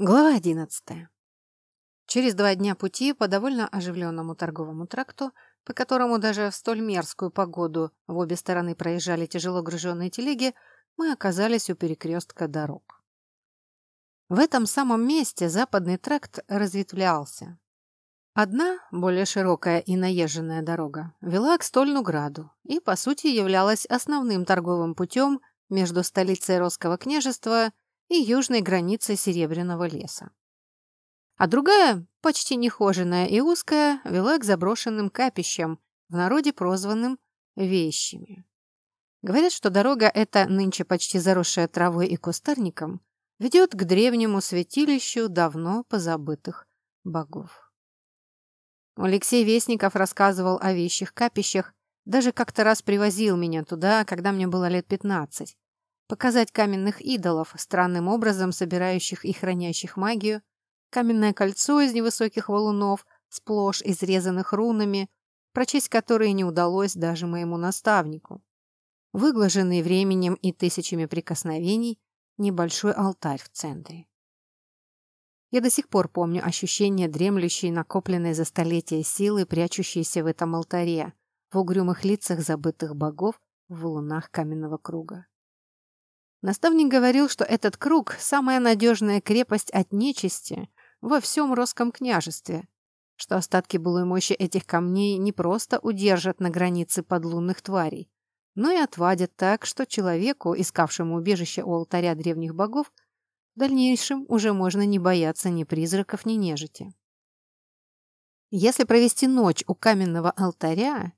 Глава одиннадцатая. Через два дня пути по довольно оживленному торговому тракту, по которому даже в столь мерзкую погоду в обе стороны проезжали тяжело груженные телеги, мы оказались у перекрестка дорог. В этом самом месте западный тракт разветвлялся. Одна, более широкая и наезженная дорога, вела к Стольнуграду и, по сути, являлась основным торговым путем между столицей Росского княжества и южной границей Серебряного леса. А другая, почти нехоженная и узкая, вела к заброшенным капищам, в народе прозванным «вещами». Говорят, что дорога эта, нынче почти заросшая травой и кустарником, ведет к древнему святилищу давно позабытых богов. Алексей Вестников рассказывал о вещих капищах, даже как-то раз привозил меня туда, когда мне было лет пятнадцать показать каменных идолов, странным образом собирающих и хранящих магию, каменное кольцо из невысоких валунов, сплошь изрезанных рунами, прочесть которые не удалось даже моему наставнику. Выглаженный временем и тысячами прикосновений небольшой алтарь в центре. Я до сих пор помню ощущение дремлющей, накопленной за столетия силы, прячущейся в этом алтаре, в угрюмых лицах забытых богов в лунах каменного круга. Наставник говорил, что этот круг – самая надежная крепость от нечисти во всем Росском княжестве, что остатки былой мощи этих камней не просто удержат на границе подлунных тварей, но и отвадят так, что человеку, искавшему убежище у алтаря древних богов, в дальнейшем уже можно не бояться ни призраков, ни нежити. Если провести ночь у каменного алтаря,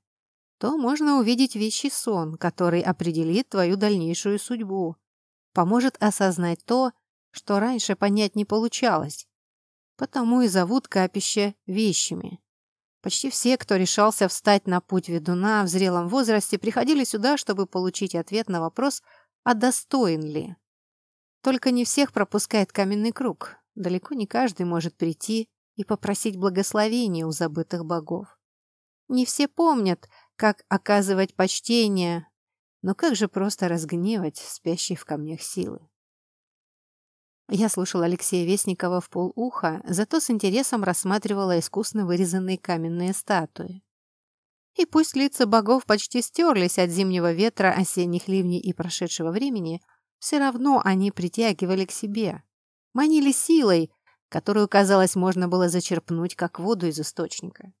то можно увидеть вещий сон, который определит твою дальнейшую судьбу, поможет осознать то, что раньше понять не получалось. Потому и зовут капище вещами. Почти все, кто решался встать на путь ведуна в зрелом возрасте, приходили сюда, чтобы получить ответ на вопрос, а достоин ли. Только не всех пропускает каменный круг. Далеко не каждый может прийти и попросить благословения у забытых богов. Не все помнят, как оказывать почтение но как же просто разгневать спящие в камнях силы? Я слушала Алексея Вестникова в полуха, зато с интересом рассматривала искусно вырезанные каменные статуи. И пусть лица богов почти стерлись от зимнего ветра, осенних ливней и прошедшего времени, все равно они притягивали к себе, манили силой, которую, казалось, можно было зачерпнуть, как воду из источника.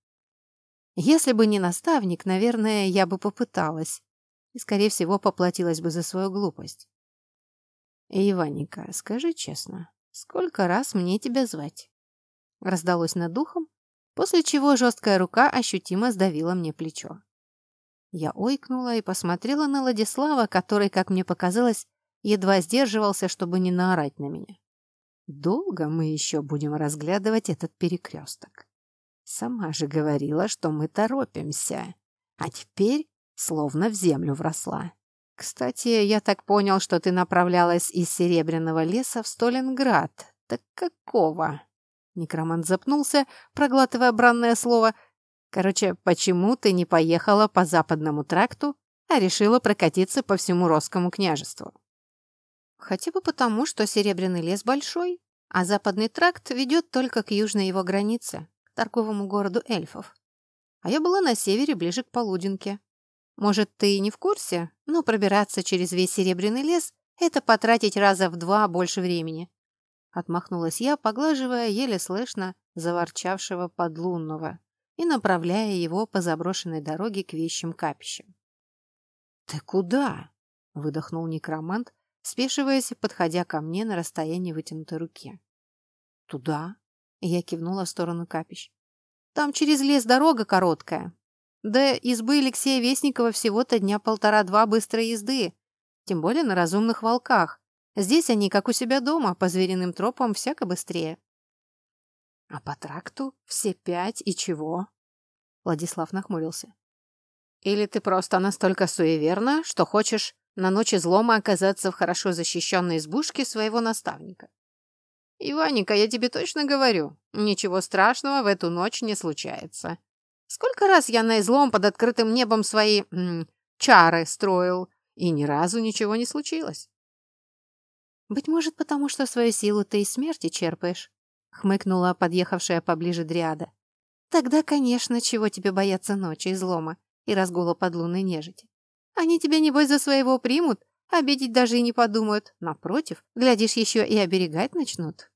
Если бы не наставник, наверное, я бы попыталась, и, скорее всего, поплатилась бы за свою глупость. «Иваника, скажи честно, сколько раз мне тебя звать?» Раздалось над духом, после чего жесткая рука ощутимо сдавила мне плечо. Я ойкнула и посмотрела на Владислава, который, как мне показалось, едва сдерживался, чтобы не наорать на меня. Долго мы еще будем разглядывать этот перекресток. Сама же говорила, что мы торопимся. А теперь словно в землю вросла. «Кстати, я так понял, что ты направлялась из Серебряного леса в Сталинград. Так какого?» Некромант запнулся, проглатывая бранное слово. «Короче, почему ты не поехала по западному тракту, а решила прокатиться по всему Росскому княжеству?» «Хотя бы потому, что Серебряный лес большой, а западный тракт ведет только к южной его границе, к торговому городу эльфов. А я была на севере, ближе к Полудинке. Может, ты и не в курсе, но пробираться через весь Серебряный лес — это потратить раза в два больше времени. Отмахнулась я, поглаживая еле слышно заворчавшего подлунного и направляя его по заброшенной дороге к вещим капищам. «Ты куда?» — выдохнул некромант, спешиваясь, подходя ко мне на расстоянии вытянутой руки. «Туда?» — я кивнула в сторону капищ. «Там через лес дорога короткая, да избы Алексея Вестникова всего-то дня полтора-два быстрой езды, тем более на разумных волках. Здесь они, как у себя дома, по звериным тропам всяко быстрее. А по тракту все пять и чего? Владислав нахмурился. Или ты просто настолько суеверна, что хочешь на ночь излома оказаться в хорошо защищенной избушке своего наставника? Иваника, я тебе точно говорю, ничего страшного в эту ночь не случается. Сколько раз я на излом под открытым небом свои м, чары строил, и ни разу ничего не случилось. «Быть может, потому что свою силу ты из смерти черпаешь», — хмыкнула подъехавшая поближе Дриада. «Тогда, конечно, чего тебе бояться ночи, излома и разгула подлунной нежити? Они тебя, небось, за своего примут, обидеть даже и не подумают. Напротив, глядишь, еще и оберегать начнут».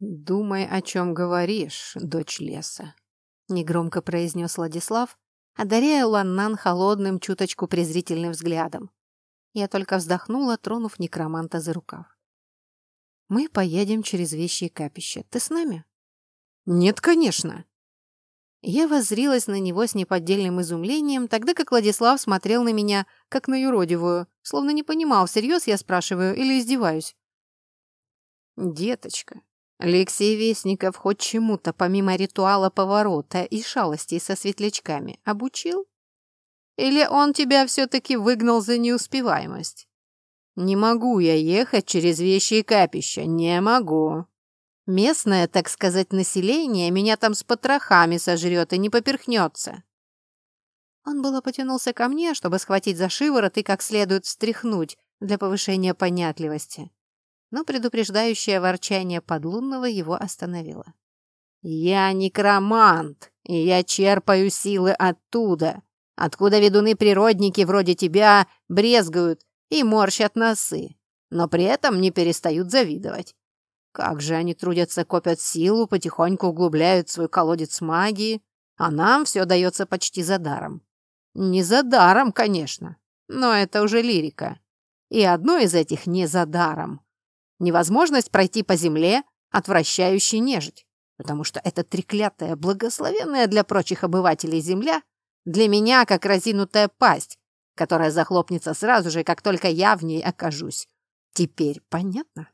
«Думай, о чем говоришь, дочь леса», — негромко произнес Владислав, одаряя Ланнан холодным, чуточку презрительным взглядом. Я только вздохнула, тронув некроманта за рукав. «Мы поедем через вещи и капище. Ты с нами?» «Нет, конечно!» Я воззрилась на него с неподдельным изумлением, тогда как Владислав смотрел на меня, как на юродивую, словно не понимал, всерьез я спрашиваю или издеваюсь. «Деточка, Алексей Вестников хоть чему-то, помимо ритуала поворота и шалостей со светлячками, обучил? Или он тебя все-таки выгнал за неуспеваемость? Не могу я ехать через вещи и капища, не могу. Местное, так сказать, население меня там с потрохами сожрет и не поперхнется. Он было потянулся ко мне, чтобы схватить за шиворот и как следует встряхнуть для повышения понятливости но предупреждающее ворчание подлунного его остановило. «Я некромант, и я черпаю силы оттуда, откуда ведуны-природники вроде тебя брезгают и морщат носы, но при этом не перестают завидовать. Как же они трудятся, копят силу, потихоньку углубляют свой колодец магии, а нам все дается почти за даром. Не за даром, конечно, но это уже лирика. И одно из этих не за даром невозможность пройти по земле, отвращающей нежить, потому что эта треклятая, благословенная для прочих обывателей земля для меня как разинутая пасть, которая захлопнется сразу же, как только я в ней окажусь. Теперь понятно?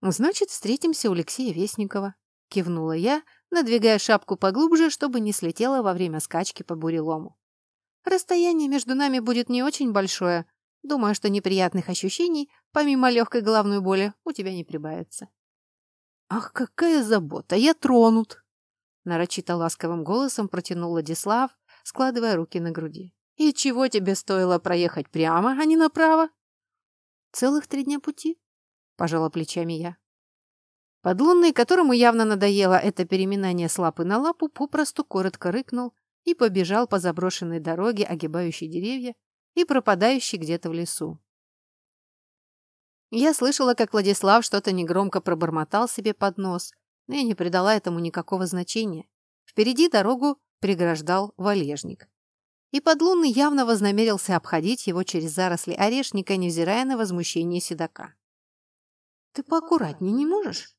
«Значит, встретимся у Алексея Вестникова», — кивнула я, надвигая шапку поглубже, чтобы не слетела во время скачки по бурелому. «Расстояние между нами будет не очень большое, Думаю, что неприятных ощущений, помимо легкой головной боли, у тебя не прибавится. «Ах, какая забота! Я тронут!» Нарочито ласковым голосом протянул Владислав, складывая руки на груди. «И чего тебе стоило проехать прямо, а не направо?» «Целых три дня пути», — пожала плечами я. Подлунный, которому явно надоело это переминание с лапы на лапу, попросту коротко рыкнул и побежал по заброшенной дороге, огибающей деревья, и пропадающий где-то в лесу. Я слышала, как Владислав что-то негромко пробормотал себе под нос, но я не придала этому никакого значения. Впереди дорогу преграждал валежник. И подлунный явно вознамерился обходить его через заросли орешника, невзирая на возмущение седока. «Ты поаккуратнее не можешь?»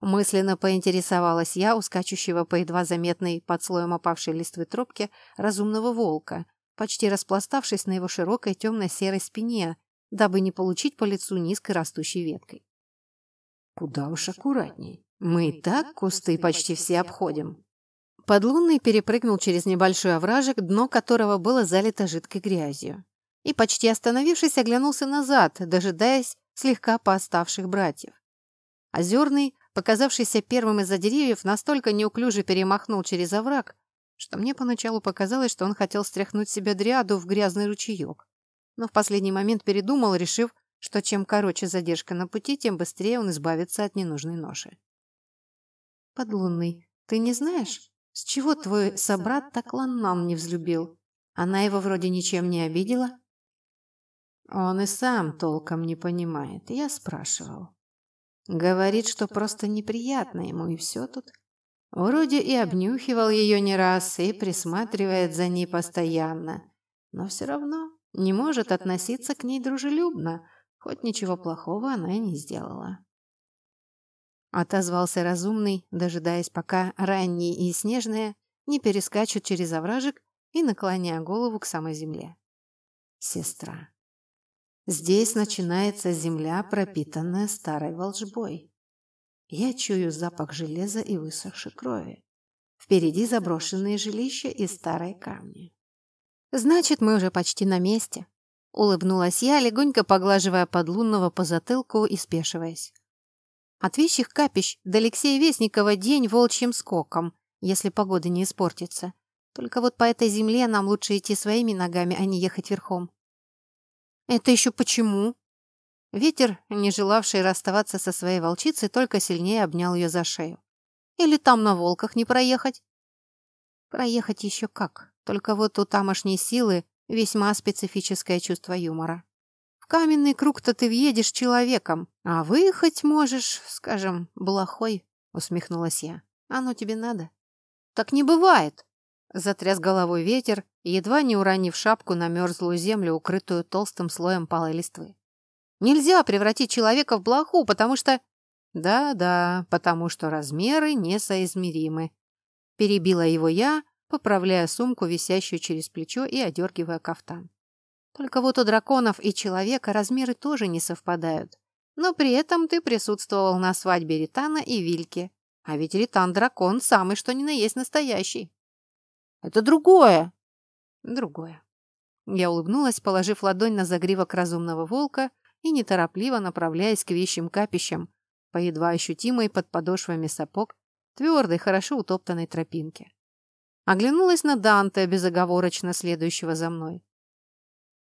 Мысленно поинтересовалась я у скачущего по едва заметной под слоем опавшей листвы тропки разумного волка, почти распластавшись на его широкой темно-серой спине, дабы не получить по лицу низкой растущей веткой. «Куда уж аккуратней. Мы и так кусты почти все обходим». Подлунный перепрыгнул через небольшой овражек, дно которого было залито жидкой грязью. И, почти остановившись, оглянулся назад, дожидаясь слегка пооставших братьев. Озерный, показавшийся первым из-за деревьев, настолько неуклюже перемахнул через овраг, что мне поначалу показалось, что он хотел стряхнуть себе дриаду в грязный ручеек. Но в последний момент передумал, решив, что чем короче задержка на пути, тем быстрее он избавится от ненужной ноши. «Подлунный, ты не знаешь, с чего твой собрат так Ланнам не взлюбил? Она его вроде ничем не обидела?» Он и сам толком не понимает, я спрашивал. Говорит, что просто неприятно ему, и все тут. Вроде и обнюхивал ее не раз, и присматривает за ней постоянно. Но все равно не может относиться к ней дружелюбно, хоть ничего плохого она и не сделала. Отозвался разумный, дожидаясь, пока ранние и снежные не перескачут через овражек и наклоняя голову к самой земле. Сестра. Здесь начинается земля, пропитанная старой волжбой. Я чую запах железа и высохшей крови. Впереди заброшенные жилища и старые камни. «Значит, мы уже почти на месте», — улыбнулась я, легонько поглаживая подлунного по затылку и спешиваясь. «От вещих капищ до Алексея Вестникова день волчьим скоком, если погода не испортится. Только вот по этой земле нам лучше идти своими ногами, а не ехать верхом». «Это еще почему?» Ветер, не желавший расставаться со своей волчицей, только сильнее обнял ее за шею. «Или там на волках не проехать?» «Проехать еще как, только вот у тамошней силы весьма специфическое чувство юмора. В каменный круг-то ты въедешь человеком, а выехать можешь, скажем, блохой», — усмехнулась я. «Оно тебе надо?» «Так не бывает!» — затряс головой ветер, едва не уронив шапку на мерзлую землю, укрытую толстым слоем палой листвы. Нельзя превратить человека в блоху, потому что... Да-да, потому что размеры несоизмеримы. Перебила его я, поправляя сумку, висящую через плечо и одергивая кафтан. Только вот у драконов и человека размеры тоже не совпадают. Но при этом ты присутствовал на свадьбе Ритана и Вильки. А ведь Ритан-дракон самый что ни на есть настоящий. Это другое. Другое. Я улыбнулась, положив ладонь на загривок разумного волка и неторопливо направляясь к вещим капищам по едва ощутимой под подошвами сапог твердой, хорошо утоптанной тропинке. Оглянулась на Данте, безоговорочно следующего за мной.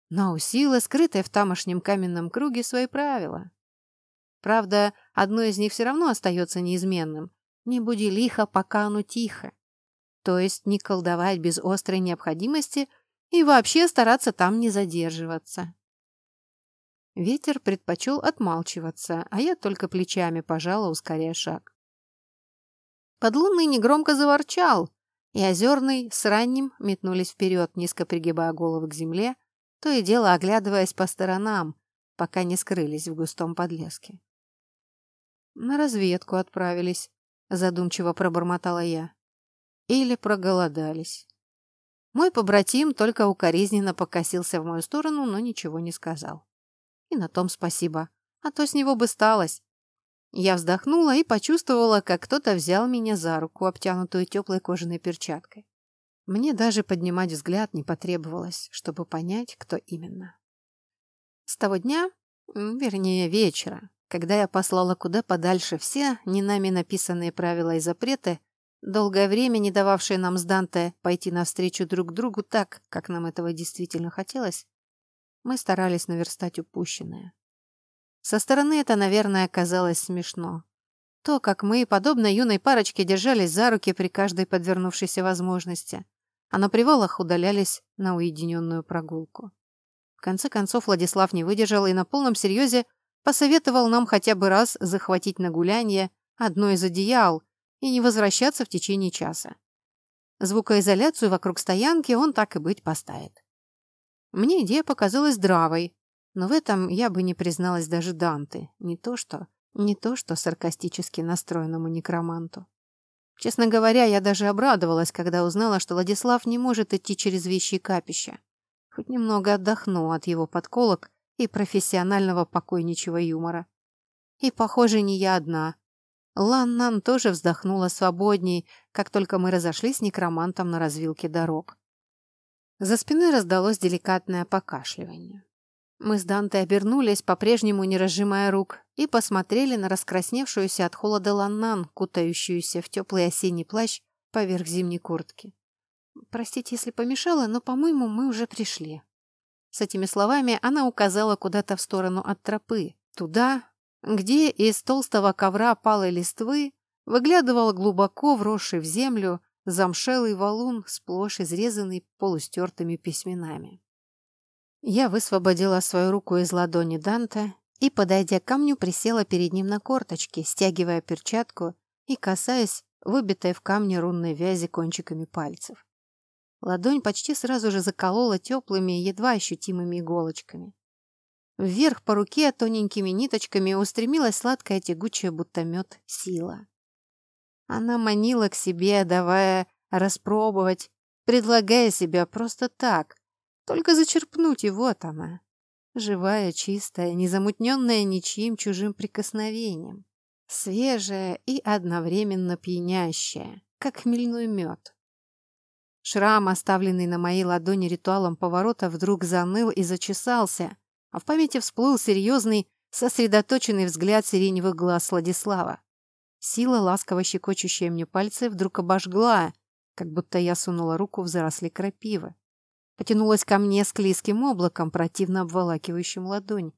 Но у силы, скрытая в тамошнем каменном круге, свои правила. Правда, одно из них все равно остается неизменным. Не буди лихо, пока оно тихо. То есть не колдовать без острой необходимости и вообще стараться там не задерживаться. Ветер предпочел отмалчиваться, а я только плечами пожала, ускоряя шаг. Подлунный негромко заворчал, и озерный с ранним метнулись вперед, низко пригибая головы к земле, то и дело оглядываясь по сторонам, пока не скрылись в густом подлеске. «На разведку отправились», — задумчиво пробормотала я. «Или проголодались». Мой побратим только укоризненно покосился в мою сторону, но ничего не сказал. И на том спасибо. А то с него бы сталось. Я вздохнула и почувствовала, как кто-то взял меня за руку, обтянутую теплой кожаной перчаткой. Мне даже поднимать взгляд не потребовалось, чтобы понять, кто именно. С того дня, вернее вечера, когда я послала куда подальше все не нами написанные правила и запреты, долгое время не дававшие нам с Данте пойти навстречу друг другу так, как нам этого действительно хотелось, мы старались наверстать упущенное. Со стороны это, наверное, казалось смешно. То, как мы, подобно юной парочке, держались за руки при каждой подвернувшейся возможности, а на привалах удалялись на уединенную прогулку. В конце концов Владислав не выдержал и на полном серьезе посоветовал нам хотя бы раз захватить на гулянье одно из одеял и не возвращаться в течение часа. Звукоизоляцию вокруг стоянки он так и быть поставит. Мне идея показалась здравой, но в этом я бы не призналась даже Данте, не то что, не то что саркастически настроенному некроманту. Честно говоря, я даже обрадовалась, когда узнала, что Владислав не может идти через вещи капища. Хоть немного отдохну от его подколок и профессионального покойничего юмора. И, похоже, не я одна. Ланнан тоже вздохнула свободней, как только мы разошлись с некромантом на развилке дорог. За спиной раздалось деликатное покашливание. Мы с Дантой обернулись, по-прежнему не разжимая рук, и посмотрели на раскрасневшуюся от холода ланнан, кутающуюся в теплый осенний плащ поверх зимней куртки. «Простите, если помешала, но, по-моему, мы уже пришли». С этими словами она указала куда-то в сторону от тропы, туда, где из толстого ковра палой листвы выглядывал глубоко вросший в землю замшелый валун, сплошь изрезанный полустертыми письменами. Я высвободила свою руку из ладони Данте и, подойдя к камню, присела перед ним на корточки, стягивая перчатку и касаясь выбитой в камне рунной вязи кончиками пальцев. Ладонь почти сразу же заколола теплыми, едва ощутимыми иголочками. Вверх по руке тоненькими ниточками устремилась сладкая тягучая, будто мед, сила. Она манила к себе, давая распробовать, предлагая себя просто так, только зачерпнуть, и вот она. Живая, чистая, незамутненная ничьим чужим прикосновением. Свежая и одновременно пьянящая, как хмельной мед. Шрам, оставленный на моей ладони ритуалом поворота, вдруг заныл и зачесался, а в памяти всплыл серьезный, сосредоточенный взгляд сиреневых глаз Владислава. Сила, ласково щекочущая мне пальцы, вдруг обожгла, как будто я сунула руку в заросли крапивы. Потянулась ко мне склизким облаком, противно обволакивающим ладонь.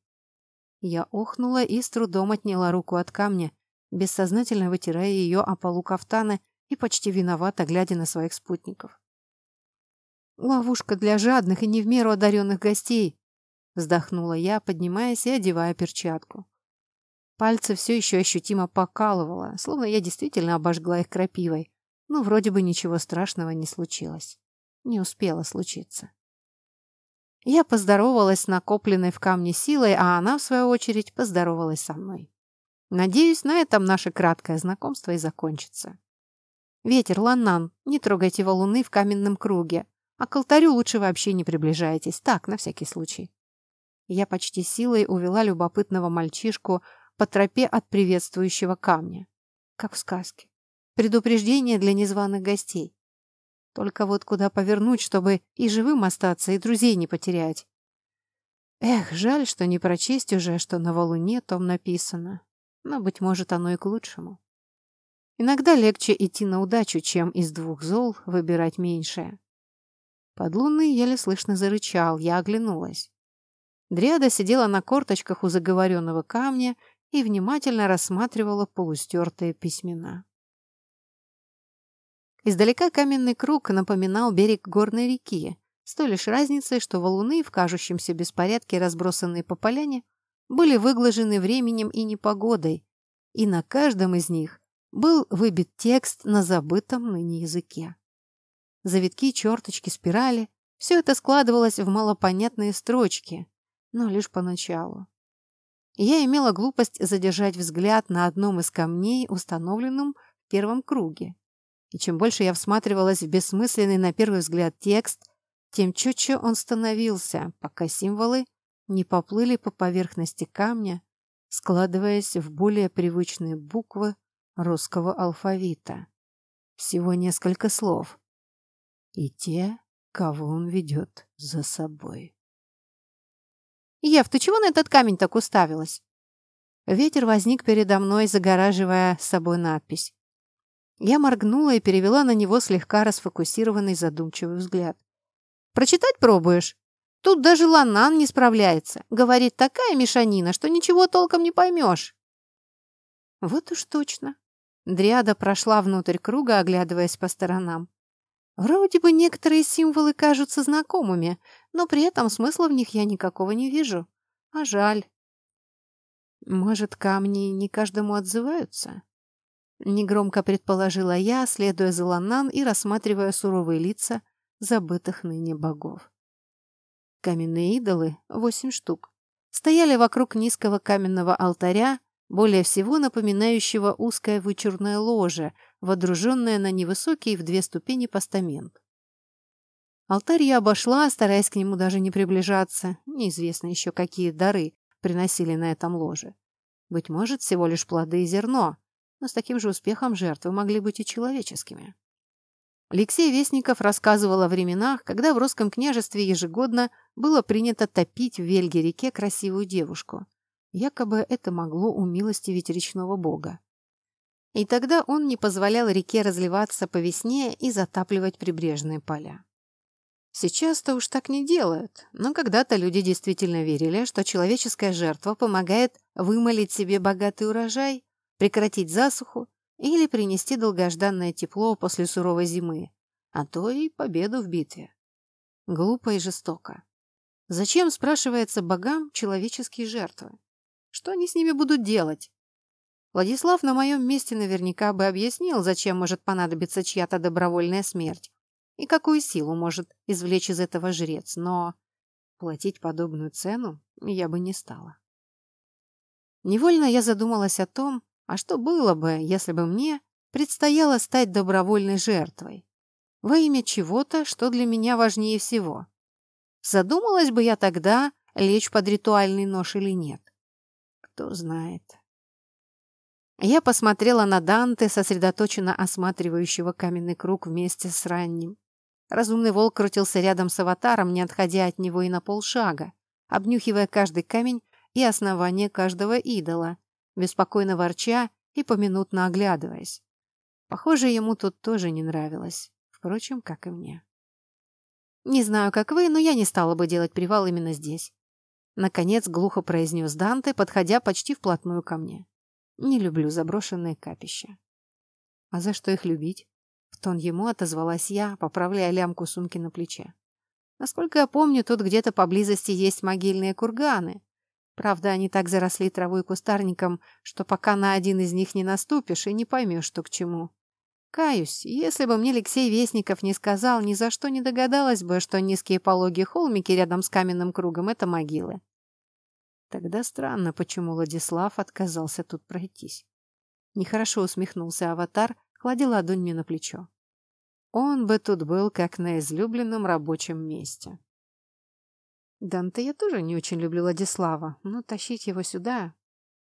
Я охнула и с трудом отняла руку от камня, бессознательно вытирая ее о полу кафтана и почти виновато глядя на своих спутников. «Ловушка для жадных и не в меру одаренных гостей!» вздохнула я, поднимаясь и одевая перчатку. Пальцы все еще ощутимо покалывало, словно я действительно обожгла их крапивой, но вроде бы ничего страшного не случилось. Не успело случиться. Я поздоровалась с накопленной в камне силой, а она, в свою очередь, поздоровалась со мной. Надеюсь, на этом наше краткое знакомство и закончится. Ветер, Ланнан, не трогайте валуны в каменном круге, а к алтарю лучше вообще не приближайтесь, так, на всякий случай. Я почти силой увела любопытного мальчишку по тропе от приветствующего камня. Как в сказке. Предупреждение для незваных гостей. Только вот куда повернуть, чтобы и живым остаться, и друзей не потерять. Эх, жаль, что не прочесть уже, что на валуне том написано. Но, быть может, оно и к лучшему. Иногда легче идти на удачу, чем из двух зол выбирать меньшее. Подлунный еле слышно зарычал, я оглянулась. Дриада сидела на корточках у заговоренного камня и внимательно рассматривала полустертые письмена. Издалека каменный круг напоминал берег горной реки, с той лишь разницей, что валуны в кажущемся беспорядке, разбросанные по поляне, были выглажены временем и непогодой, и на каждом из них был выбит текст на забытом ныне языке. Завитки, черточки, спирали — все это складывалось в малопонятные строчки, но лишь поначалу. Я имела глупость задержать взгляд на одном из камней, установленном в первом круге. И чем больше я всматривалась в бессмысленный на первый взгляд текст, тем четче он становился, пока символы не поплыли по поверхности камня, складываясь в более привычные буквы русского алфавита. Всего несколько слов. И те, кого он ведет за собой. «Ев, ты чего на этот камень так уставилась?» Ветер возник передо мной, загораживая с собой надпись. Я моргнула и перевела на него слегка расфокусированный задумчивый взгляд. «Прочитать пробуешь? Тут даже Ланан не справляется. Говорит, такая мешанина, что ничего толком не поймешь». Вот уж точно. Дриада прошла внутрь круга, оглядываясь по сторонам. Вроде бы некоторые символы кажутся знакомыми, но при этом смысла в них я никакого не вижу. А жаль. Может, камни не каждому отзываются? Негромко предположила я, следуя за Ланан и рассматривая суровые лица забытых ныне богов. Каменные идолы, восемь штук, стояли вокруг низкого каменного алтаря, более всего напоминающего узкое вычурное ложе, водруженное на невысокий в две ступени постамент. Алтарь я обошла, стараясь к нему даже не приближаться. Неизвестно еще, какие дары приносили на этом ложе. Быть может, всего лишь плоды и зерно, но с таким же успехом жертвы могли быть и человеческими. Алексей Вестников рассказывал о временах, когда в русском княжестве ежегодно было принято топить в Вельге-реке красивую девушку. Якобы это могло умилостивить речного бога. И тогда он не позволял реке разливаться по весне и затапливать прибрежные поля. Сейчас-то уж так не делают, но когда-то люди действительно верили, что человеческая жертва помогает вымолить себе богатый урожай, прекратить засуху или принести долгожданное тепло после суровой зимы, а то и победу в битве. Глупо и жестоко. Зачем, спрашивается, богам человеческие жертвы? Что они с ними будут делать? Владислав на моем месте наверняка бы объяснил, зачем может понадобиться чья-то добровольная смерть и какую силу может извлечь из этого жрец, но платить подобную цену я бы не стала. Невольно я задумалась о том, а что было бы, если бы мне предстояло стать добровольной жертвой? Во имя чего-то, что для меня важнее всего. Задумалась бы я тогда, лечь под ритуальный нож или нет. Кто знает. Я посмотрела на Данте, сосредоточенно осматривающего каменный круг вместе с ранним. Разумный волк крутился рядом с аватаром, не отходя от него и на полшага, обнюхивая каждый камень и основание каждого идола, беспокойно ворча и поминутно оглядываясь. Похоже, ему тут тоже не нравилось. Впрочем, как и мне. Не знаю, как вы, но я не стала бы делать привал именно здесь. Наконец глухо произнес Данте, подходя почти вплотную ко мне. Не люблю заброшенные капища. А за что их любить? В тон ему отозвалась я, поправляя лямку сумки на плече. Насколько я помню, тут где-то поблизости есть могильные курганы. Правда, они так заросли травой и кустарником, что пока на один из них не наступишь и не поймешь, что к чему. Каюсь, если бы мне Алексей Вестников не сказал, ни за что не догадалась бы, что низкие пологие холмики рядом с каменным кругом — это могилы. Тогда странно, почему Владислав отказался тут пройтись. Нехорошо усмехнулся аватар, кладя ладонь мне на плечо. Он бы тут был, как на излюбленном рабочем месте. Данте я тоже не очень люблю Владислава, но тащить его сюда...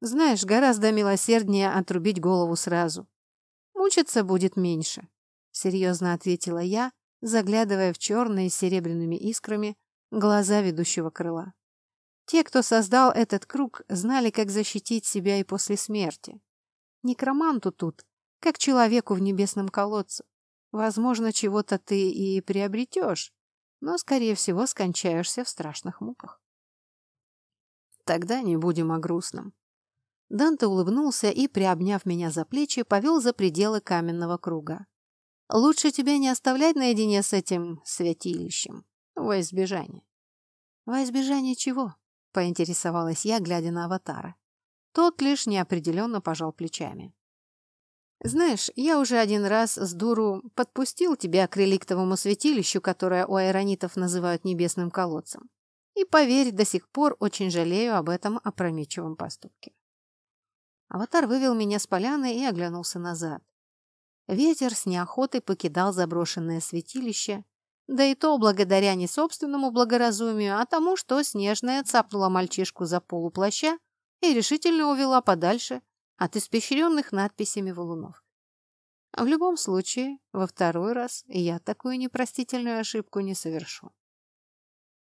Знаешь, гораздо милосерднее отрубить голову сразу. Мучиться будет меньше, — серьезно ответила я, заглядывая в черные с серебряными искрами глаза ведущего крыла. Те, кто создал этот круг, знали, как защитить себя и после смерти. Некроманту тут, как человеку в небесном колодце. Возможно, чего-то ты и приобретешь, но, скорее всего, скончаешься в страшных муках. Тогда не будем о грустном. Данте улыбнулся и, приобняв меня за плечи, повел за пределы каменного круга. Лучше тебя не оставлять наедине с этим святилищем. Во избежание. Во избежание чего? — поинтересовалась я, глядя на аватара. Тот лишь неопределенно пожал плечами. «Знаешь, я уже один раз с дуру подпустил тебя к реликтовому святилищу, которое у айронитов называют небесным колодцем. И, поверь, до сих пор очень жалею об этом опрометчивом поступке». Аватар вывел меня с поляны и оглянулся назад. Ветер с неохотой покидал заброшенное святилище, да и то благодаря не собственному благоразумию, а тому, что Снежная цапнула мальчишку за полуплаща и решительно увела подальше от испещренных надписями валунов. В любом случае, во второй раз я такую непростительную ошибку не совершу.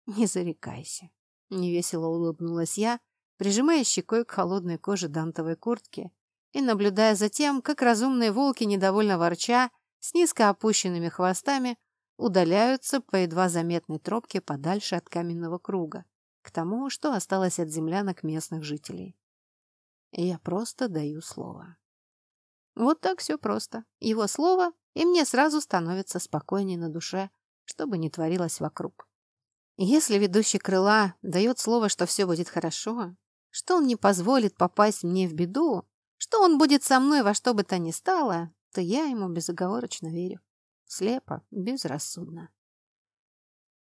«Не зарекайся», — невесело улыбнулась я, прижимая щекой к холодной коже дантовой куртки и наблюдая за тем, как разумные волки, недовольно ворча, с низко опущенными хвостами, удаляются по едва заметной тропке подальше от каменного круга, к тому, что осталось от землянок местных жителей. я просто даю слово. Вот так все просто. Его слово, и мне сразу становится спокойнее на душе, что бы ни творилось вокруг. Если ведущий крыла дает слово, что все будет хорошо, что он не позволит попасть мне в беду, что он будет со мной во что бы то ни стало, то я ему безоговорочно верю. Слепо, безрассудно.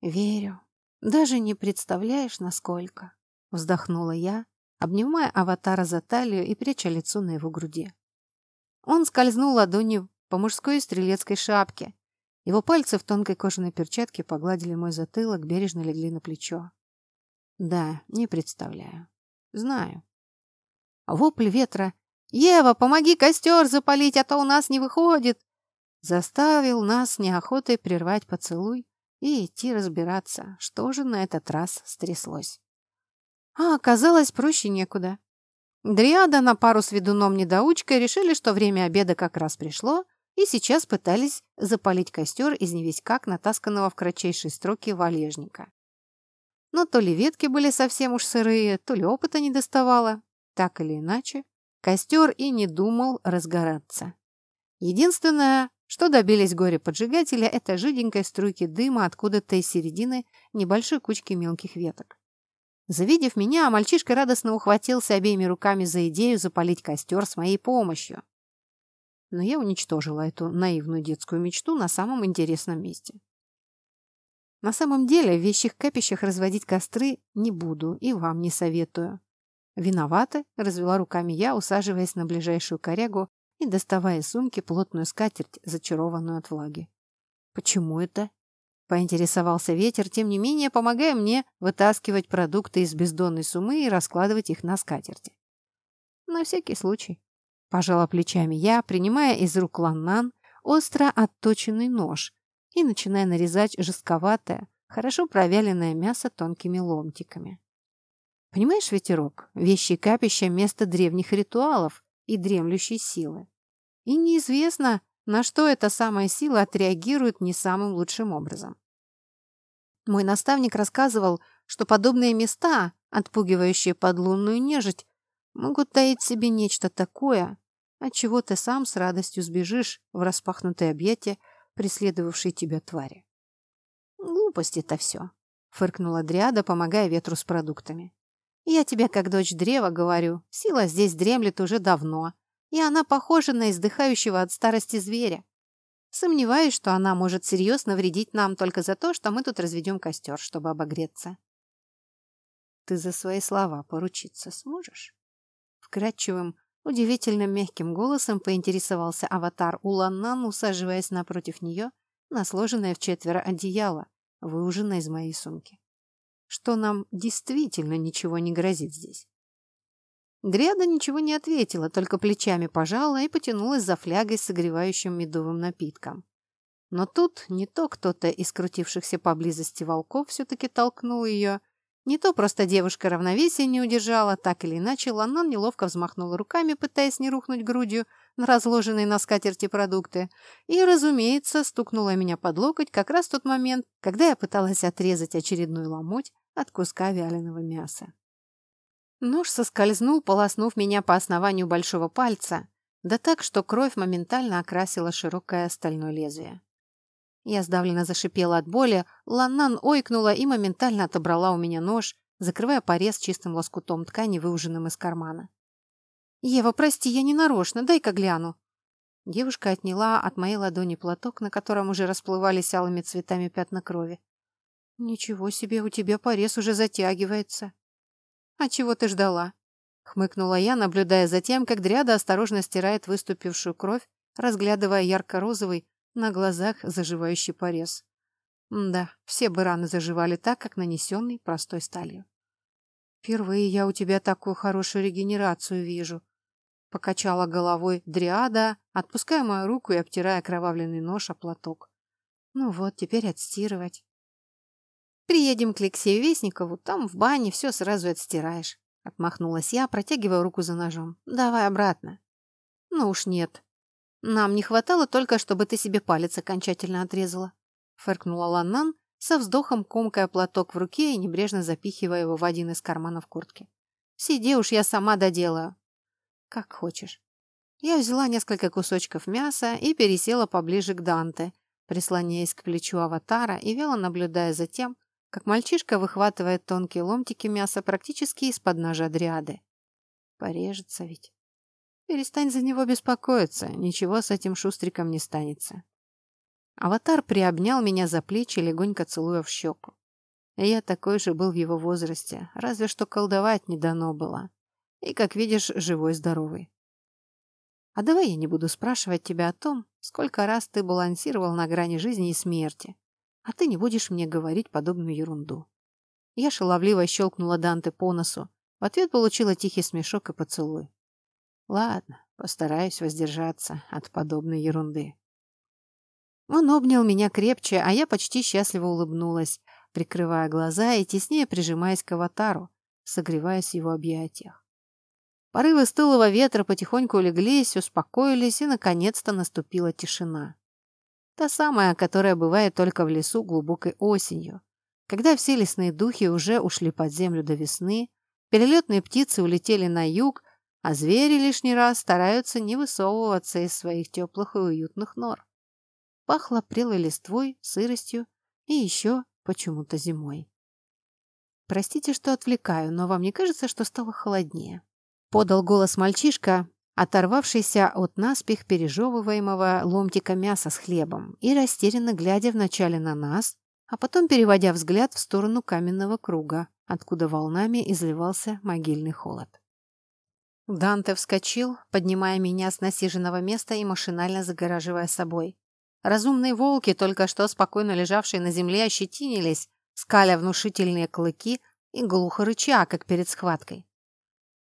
«Верю. Даже не представляешь, насколько!» Вздохнула я, обнимая аватара за талию и пряча лицо на его груди. Он скользнул ладонью по мужской стрелецкой шапке. Его пальцы в тонкой кожаной перчатке погладили мой затылок, бережно легли на плечо. Да, не представляю. Знаю. Вопль ветра. «Ева, помоги костер запалить, а то у нас не выходит!» Заставил нас неохотой прервать поцелуй и идти разбираться, что же на этот раз стряслось. А оказалось, проще некуда. Дриада на пару с ведуном-недоучкой решили, что время обеда как раз пришло, и сейчас пытались запалить костер из невесть как натасканного в кратчайшие строки валежника. Но то ли ветки были совсем уж сырые, то ли опыта не доставало. Так или иначе, костер и не думал разгораться. Единственное, что добились горе-поджигателя, это жиденькой струйки дыма откуда-то из середины небольшой кучки мелких веток. Завидев меня, мальчишка радостно ухватился обеими руками за идею запалить костер с моей помощью. Но я уничтожила эту наивную детскую мечту на самом интересном месте. На самом деле в вещих капищах разводить костры не буду и вам не советую. Виновата, развела руками я, усаживаясь на ближайшую корягу и доставая из сумки плотную скатерть, зачарованную от влаги. «Почему это?» — поинтересовался ветер, тем не менее помогая мне вытаскивать продукты из бездонной сумы и раскладывать их на скатерти. «На всякий случай», — пожала плечами я, принимая из рук ланнан остро отточенный нож и начиная нарезать жестковатое, хорошо провяленное мясо тонкими ломтиками. Понимаешь, ветерок, вещи капища — место древних ритуалов и дремлющей силы. И неизвестно, на что эта самая сила отреагирует не самым лучшим образом. Мой наставник рассказывал, что подобные места, отпугивающие подлунную нежить, могут таить себе нечто такое, от чего ты сам с радостью сбежишь в распахнутые объятия преследовавшей тебя твари. Глупость это все, фыркнула Дриада, помогая ветру с продуктами. Я тебе, как дочь древа, говорю, сила здесь дремлет уже давно, и она похожа на издыхающего от старости зверя. Сомневаюсь, что она может серьезно вредить нам только за то, что мы тут разведем костер, чтобы обогреться. Ты за свои слова поручиться сможешь? Вкрадчивым, удивительно мягким голосом поинтересовался аватар Уланнан, усаживаясь напротив нее на сложенное в четверо одеяло, выуженное из моей сумки. Что нам действительно ничего не грозит здесь. Дриада ничего не ответила, только плечами пожала и потянулась за флягой с согревающим медовым напитком. Но тут не то кто-то из крутившихся поблизости волков все-таки толкнул ее, не то просто девушка равновесия не удержала, так или иначе Ланнан неловко взмахнула руками, пытаясь не рухнуть грудью на разложенные на скатерти продукты, и, разумеется, стукнула меня под локоть как раз в тот момент, когда я пыталась отрезать очередной ломоть от куска вяленого мяса. Нож соскользнул, полоснув меня по основанию большого пальца, да так, что кровь моментально окрасила широкое стальное лезвие. Я сдавленно зашипела от боли, Ланнан ойкнула и моментально отобрала у меня нож, закрывая порез чистым лоскутом ткани, выуженным из кармана. «Ева, прости, я не нарочно, дай-ка гляну». Девушка отняла от моей ладони платок, на котором уже расплывались алыми цветами пятна крови. «Ничего себе, у тебя порез уже затягивается». «А чего ты ждала?» — хмыкнула я, наблюдая за тем, как дряда осторожно стирает выступившую кровь, разглядывая ярко-розовый на глазах заживающий порез. Да, все бы раны заживали так, как нанесенный простой сталью. «Впервые я у тебя такую хорошую регенерацию вижу», — покачала головой дриада, отпуская мою руку и обтирая кровавленный нож о платок. «Ну вот, теперь отстирывать». Приедем к Алексею Вестникову, там в бане все сразу отстираешь. Отмахнулась я, протягивая руку за ножом. Давай обратно. Ну уж нет. Нам не хватало только, чтобы ты себе палец окончательно отрезала. Фыркнула Ланнан, со вздохом комкая платок в руке и небрежно запихивая его в один из карманов куртки. Сиди уж, я сама доделаю. Как хочешь. Я взяла несколько кусочков мяса и пересела поближе к Данте, прислоняясь к плечу аватара и вяло наблюдая за тем, как мальчишка выхватывает тонкие ломтики мяса практически из-под ножа дриады. Порежется ведь. Перестань за него беспокоиться, ничего с этим шустриком не станется. Аватар приобнял меня за плечи, легонько целуя в щеку. Я такой же был в его возрасте, разве что колдовать не дано было. И, как видишь, живой-здоровый. А давай я не буду спрашивать тебя о том, сколько раз ты балансировал на грани жизни и смерти, а ты не будешь мне говорить подобную ерунду. Я шаловливо щелкнула Данте по носу. В ответ получила тихий смешок и поцелуй. Ладно, постараюсь воздержаться от подобной ерунды. Он обнял меня крепче, а я почти счастливо улыбнулась, прикрывая глаза и теснее прижимаясь к аватару, согреваясь в его объятиях. Порывы стылого ветра потихоньку улеглись, успокоились, и, наконец-то, наступила тишина. Та самая, которая бывает только в лесу глубокой осенью, когда все лесные духи уже ушли под землю до весны, перелетные птицы улетели на юг, а звери лишний раз стараются не высовываться из своих теплых и уютных нор. Пахло прелой листвой, сыростью и еще почему-то зимой. «Простите, что отвлекаю, но вам не кажется, что стало холоднее?» Подал голос мальчишка, оторвавшийся от наспех пережевываемого ломтика мяса с хлебом и растерянно глядя вначале на нас, а потом переводя взгляд в сторону каменного круга, откуда волнами изливался могильный холод. Данте вскочил, поднимая меня с насиженного места и машинально загораживая собой. Разумные волки, только что спокойно лежавшие на земле, ощетинились, скаля внушительные клыки и глухо рыча, как перед схваткой.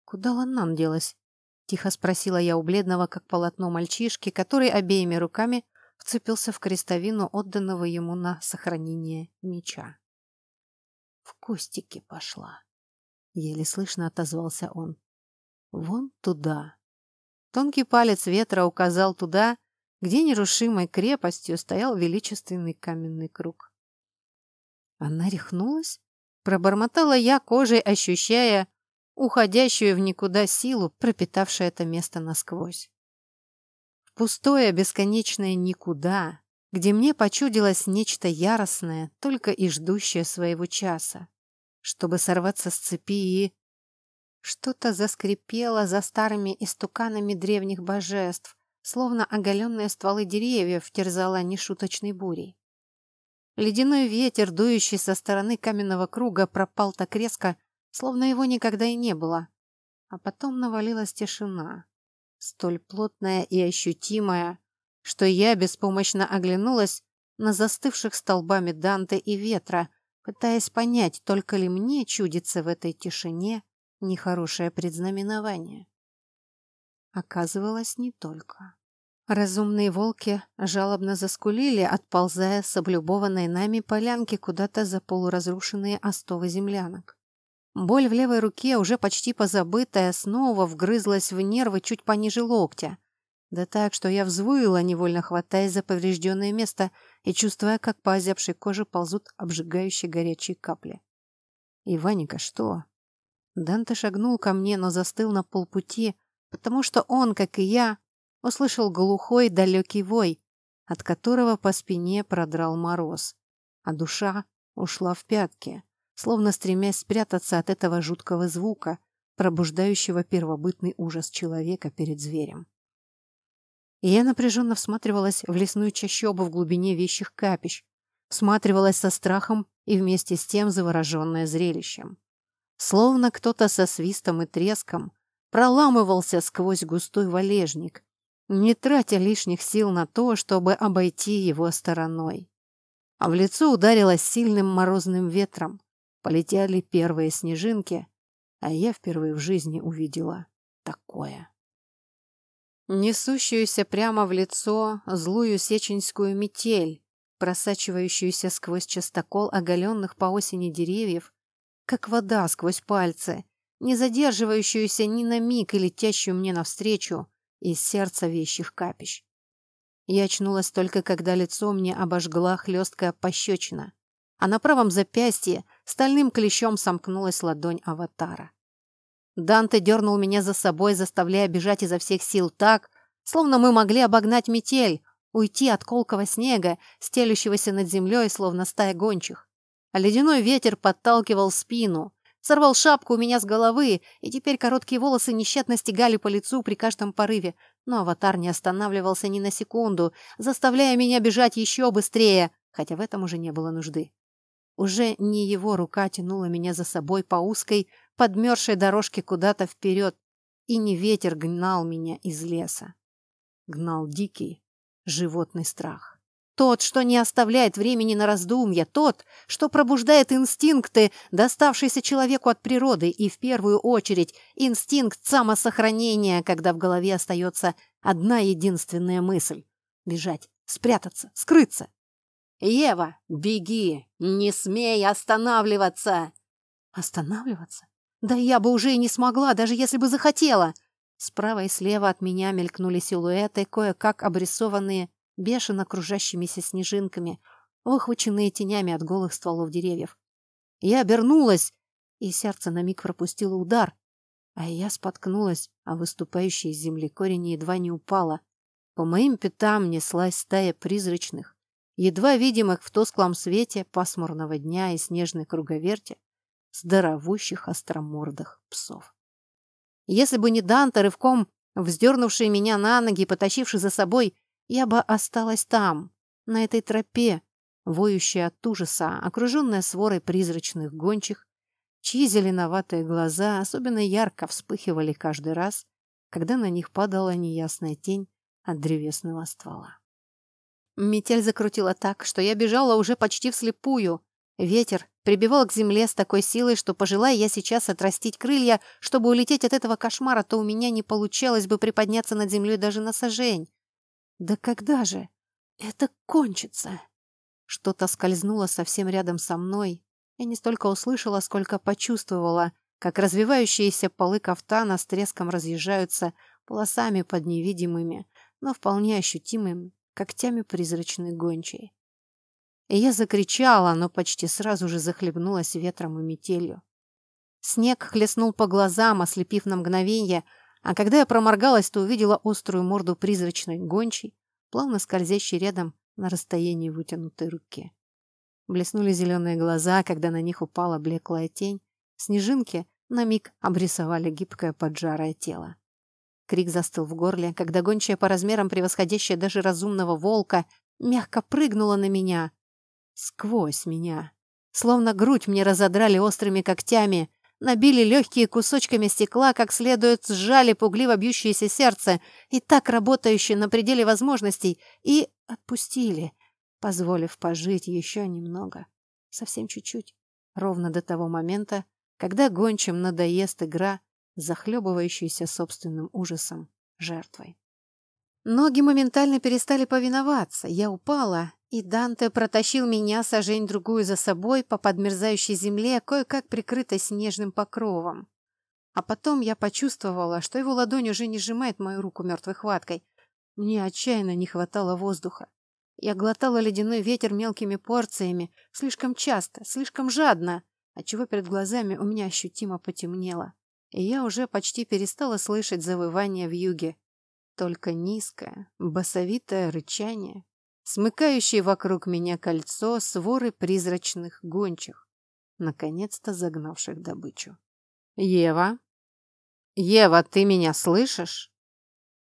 Куда Ланнан делась? Тихо спросила я у бледного, как полотно мальчишки, который обеими руками вцепился в крестовину, отданного ему на сохранение меча. В кустики пошла. Еле слышно отозвался он. Вон туда. Тонкий палец ветра указал туда, где нерушимой крепостью стоял величественный каменный круг. Она рехнулась? Пробормотала я кожей, ощущая уходящую в никуда силу, пропитавшую это место насквозь. В пустое бесконечное никуда, где мне почудилось нечто яростное, только и ждущее своего часа, чтобы сорваться с цепи и... Что-то заскрипело за старыми истуканами древних божеств, словно оголенные стволы деревьев терзала нешуточной бурей. Ледяной ветер, дующий со стороны каменного круга, пропал так резко, словно его никогда и не было. А потом навалилась тишина, столь плотная и ощутимая, что я беспомощно оглянулась на застывших столбами Данте и ветра, пытаясь понять, только ли мне чудится в этой тишине нехорошее предзнаменование. Оказывалось, не только. Разумные волки жалобно заскулили, отползая с облюбованной нами полянки куда-то за полуразрушенные остовы землянок. Боль в левой руке, уже почти позабытая, снова вгрызлась в нервы чуть пониже локтя. Да так, что я взвыла, невольно хватаясь за поврежденное место и чувствуя, как по озябшей коже ползут обжигающие горячие капли. «Иваника, что?» Данте шагнул ко мне, но застыл на полпути, потому что он, как и я, услышал глухой далекий вой, от которого по спине продрал мороз, а душа ушла в пятки, словно стремясь спрятаться от этого жуткого звука, пробуждающего первобытный ужас человека перед зверем. Я напряженно всматривалась в лесную чащобу в глубине вещих капищ, всматривалась со страхом и вместе с тем завороженная зрелищем. Словно кто-то со свистом и треском проламывался сквозь густой валежник, не тратя лишних сил на то, чтобы обойти его стороной. А в лицо ударило сильным морозным ветром. Полетели первые снежинки, а я впервые в жизни увидела такое. Несущуюся прямо в лицо злую сеченскую метель, просачивающуюся сквозь частокол оголенных по осени деревьев, как вода сквозь пальцы, не задерживающуюся ни на миг и летящую мне навстречу, из сердца вещих капищ. Я очнулась только, когда лицо мне обожгла хлесткая пощечина, а на правом запястье стальным клещом сомкнулась ладонь аватара. Данте дернул меня за собой, заставляя бежать изо всех сил так, словно мы могли обогнать метель, уйти от колкого снега, стелющегося над землей, словно стая гончих. А ледяной ветер подталкивал спину, Сорвал шапку у меня с головы, и теперь короткие волосы нещадно стегали по лицу при каждом порыве. Но аватар не останавливался ни на секунду, заставляя меня бежать еще быстрее, хотя в этом уже не было нужды. Уже не его рука тянула меня за собой по узкой, подмерзшей дорожке куда-то вперед, и не ветер гнал меня из леса. Гнал дикий животный страх. Тот, что не оставляет времени на раздумья, тот, что пробуждает инстинкты, доставшиеся человеку от природы, и в первую очередь инстинкт самосохранения, когда в голове остается одна единственная мысль — бежать, спрятаться, скрыться. «Ева, беги! Не смей останавливаться!» «Останавливаться? Да я бы уже и не смогла, даже если бы захотела!» Справа и слева от меня мелькнули силуэты, кое-как обрисованные бешено кружащимися снежинками, выхваченные тенями от голых стволов деревьев. Я обернулась, и сердце на миг пропустило удар, а я споткнулась, а выступающая из земли корень едва не упала. По моим пятам неслась стая призрачных, едва видимых в тусклом свете пасмурного дня и снежной круговерти, здоровущих остромордых псов. Если бы не Данте, рывком вздернувший меня на ноги, потащивший за собой, я бы осталась там, на этой тропе, воющая от ужаса, окруженная сворой призрачных гончих, чьи зеленоватые глаза особенно ярко вспыхивали каждый раз, когда на них падала неясная тень от древесного ствола. Метель закрутила так, что я бежала уже почти вслепую. Ветер прибивал к земле с такой силой, что, пожелая я сейчас отрастить крылья, чтобы улететь от этого кошмара, то у меня не получалось бы приподняться над землей даже на сажень. Да когда же это кончится? Что-то скользнуло совсем рядом со мной. Я не столько услышала, сколько почувствовала, как развивающиеся полы кафтана с треском разъезжаются полосами под невидимыми, но вполне ощутимыми когтями призрачной гончей. И я закричала, но почти сразу же захлебнулась ветром и метелью. Снег хлестнул по глазам, ослепив на мгновенье, а когда я проморгалась, то увидела острую морду призрачной гончей, плавно скользящей рядом на расстоянии вытянутой руки. Блеснули зеленые глаза, когда на них упала блеклая тень. Снежинки на миг обрисовали гибкое поджарое тело. Крик застыл в горле, когда гончая по размерам превосходящая даже разумного волка мягко прыгнула на меня. Сквозь меня. Словно грудь мне разодрали острыми когтями, набили легкие кусочками стекла, как следует сжали пугливо бьющееся сердце и так работающее на пределе возможностей, и отпустили, позволив пожить еще немного. Совсем чуть-чуть. Ровно до того момента, когда гончим надоест игра, захлебывающаяся собственным ужасом жертвой. Ноги моментально перестали повиноваться. Я упала, и Данте протащил меня сожень-другую за собой по подмерзающей земле, кое-как прикрытой снежным покровом. А потом я почувствовала, что его ладонь уже не сжимает мою руку мертвой хваткой. Мне отчаянно не хватало воздуха. Я глотала ледяной ветер мелкими порциями, слишком часто, слишком жадно, отчего перед глазами у меня ощутимо потемнело. И я уже почти перестала слышать завывание в юге. Только низкое, басовитое рычание смыкающее вокруг меня кольцо своры призрачных гончих, наконец-то загнавших добычу. «Ева? Ева, ты меня слышишь?»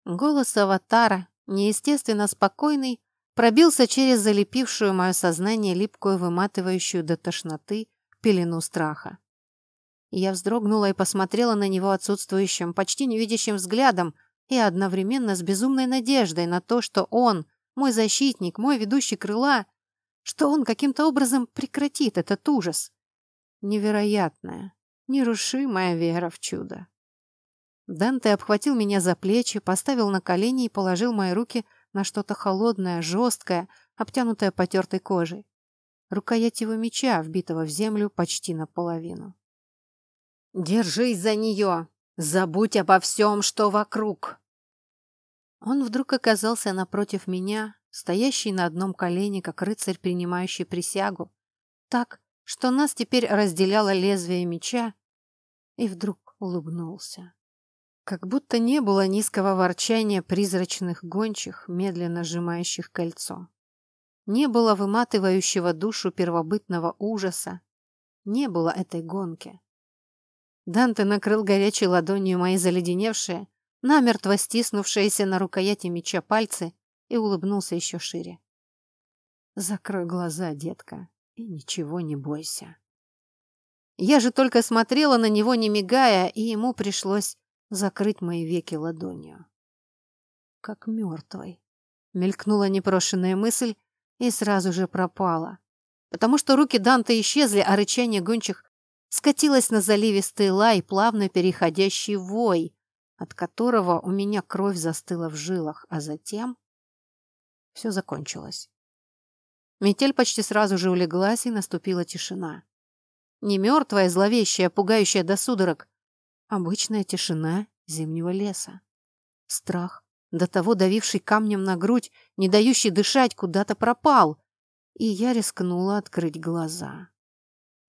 Голос аватара, неестественно спокойный, пробился через залепившую мое сознание липкую, выматывающую до тошноты пелену страха. Я вздрогнула и посмотрела на него отсутствующим, почти невидящим взглядом и одновременно с безумной надеждой на то, что он — мой защитник, мой ведущий крыла, что он каким-то образом прекратит этот ужас. Невероятная, нерушимая вера в чудо. Данте обхватил меня за плечи, поставил на колени и положил мои руки на что-то холодное, жесткое, обтянутое потертой кожей. Рукоять его меча, вбитого в землю почти наполовину. «Держись за нее! Забудь обо всем, что вокруг!» Он вдруг оказался напротив меня, стоящий на одном колене, как рыцарь, принимающий присягу, так, что нас теперь разделяло лезвие меча, и вдруг улыбнулся. Как будто не было низкого ворчания призрачных гончих, медленно сжимающих кольцо. Не было выматывающего душу первобытного ужаса. Не было этой гонки. Данте накрыл горячей ладонью мои заледеневшие, намертво стиснувшиеся на рукояти меча пальцы, и улыбнулся еще шире. «Закрой глаза, детка, и ничего не бойся». Я же только смотрела на него, не мигая, и ему пришлось закрыть мои веки ладонью. «Как мертвый», — мелькнула непрошенная мысль и сразу же пропала, потому что руки Данте исчезли, а рычание гончих скатилось на заливистый лай, плавно переходящий в вой, от которого у меня кровь застыла в жилах, а затем все закончилось. Метель почти сразу же улеглась, и наступила тишина. Не мертвая, зловещая, пугающая до судорог. Обычная тишина зимнего леса. Страх, до того давивший камнем на грудь, не дающий дышать, куда-то пропал. И я рискнула открыть глаза.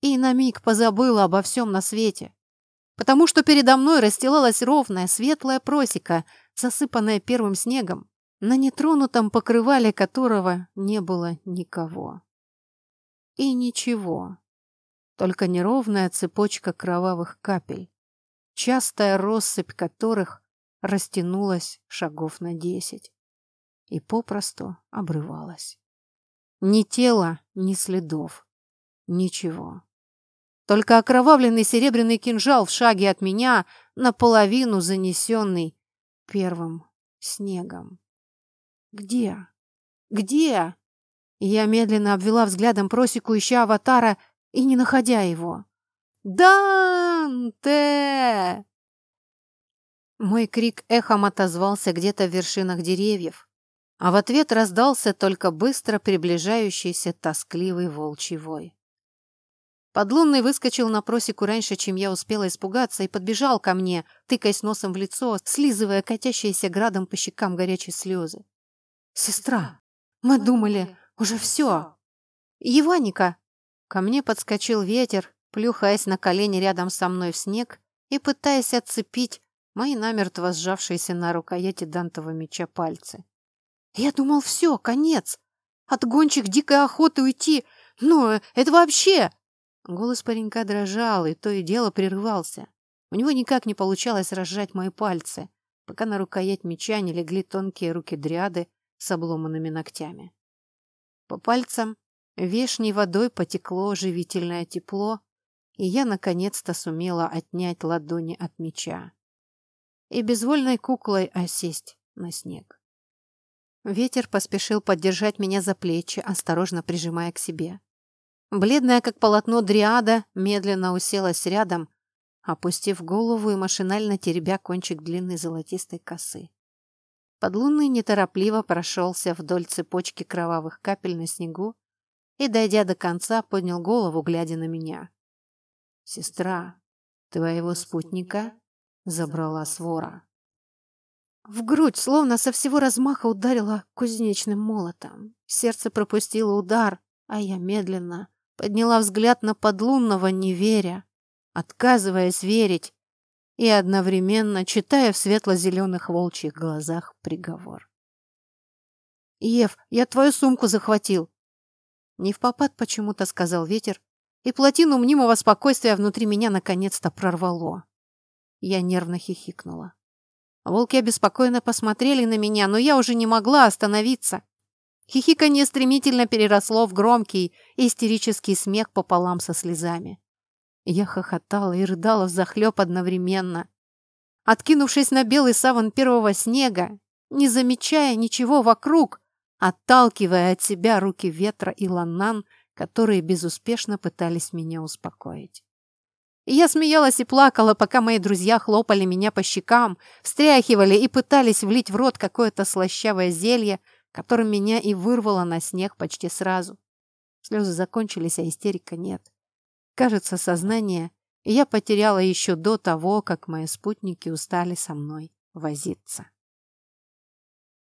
И на миг позабыла обо всем на свете потому что передо мной расстилалась ровная светлая просека, засыпанная первым снегом, на нетронутом покрывале которого не было никого. И ничего, только неровная цепочка кровавых капель, частая россыпь которых растянулась шагов на десять и попросту обрывалась. Ни тела, ни следов, ничего. Только окровавленный серебряный кинжал в шаге от меня, наполовину занесенный первым снегом. Где? Где? Я медленно обвела взглядом просеку, ища аватара и не находя его. «Данте!» Мой крик эхом отозвался где-то в вершинах деревьев, а в ответ раздался только быстро приближающийся тоскливый волчий вой. Подлунный выскочил на просеку раньше, чем я успела испугаться, и подбежал ко мне, тыкаясь носом в лицо, слизывая катящиеся градом по щекам горячие слезы. «Сестра, мы думали, уже все!» Еваника!» Ко мне подскочил ветер, плюхаясь на колени рядом со мной в снег и пытаясь отцепить мои намертво сжавшиеся на рукояти дантового меча пальцы. «Я думал, все, конец! От гонщик дикой охоты уйти! Ну, это вообще...» Голос паренька дрожал, и то и дело прерывался. У него никак не получалось разжать мои пальцы, пока на рукоять меча не легли тонкие руки дряды с обломанными ногтями. По пальцам вешней водой потекло живительное тепло, и я наконец-то сумела отнять ладони от меча и безвольной куклой осесть на снег. Ветер поспешил поддержать меня за плечи, осторожно прижимая к себе. Бледная, как полотно дриада, медленно уселась рядом, опустив голову и машинально теребя кончик длинной золотистой косы. Подлунный неторопливо прошелся вдоль цепочки кровавых капель на снегу и, дойдя до конца, поднял голову, глядя на меня. «Сестра, твоего спутника забрала свора». В грудь словно со всего размаха ударила кузнечным молотом. Сердце пропустило удар, а я медленно подняла взгляд на подлунного, не веря, отказываясь верить и одновременно читая в светло-зеленых волчьих глазах приговор. «Ев, я твою сумку захватил!» Не в попад почему-то сказал ветер, и плотину мнимого спокойствия внутри меня наконец-то прорвало. Я нервно хихикнула. Волки обеспокоенно посмотрели на меня, но я уже не могла остановиться. Хихиканье стремительно переросло в громкий истерический смех пополам со слезами. Я хохотала и рыдала взахлеб одновременно. Откинувшись на белый саван первого снега, не замечая ничего вокруг, отталкивая от себя руки ветра и ланан, которые безуспешно пытались меня успокоить. Я смеялась и плакала, пока мои друзья хлопали меня по щекам, встряхивали и пытались влить в рот какое-то слащавое зелье, которым меня и вырвало на снег почти сразу. Слезы закончились, а истерика нет. Кажется, сознание я потеряла еще до того, как мои спутники устали со мной возиться.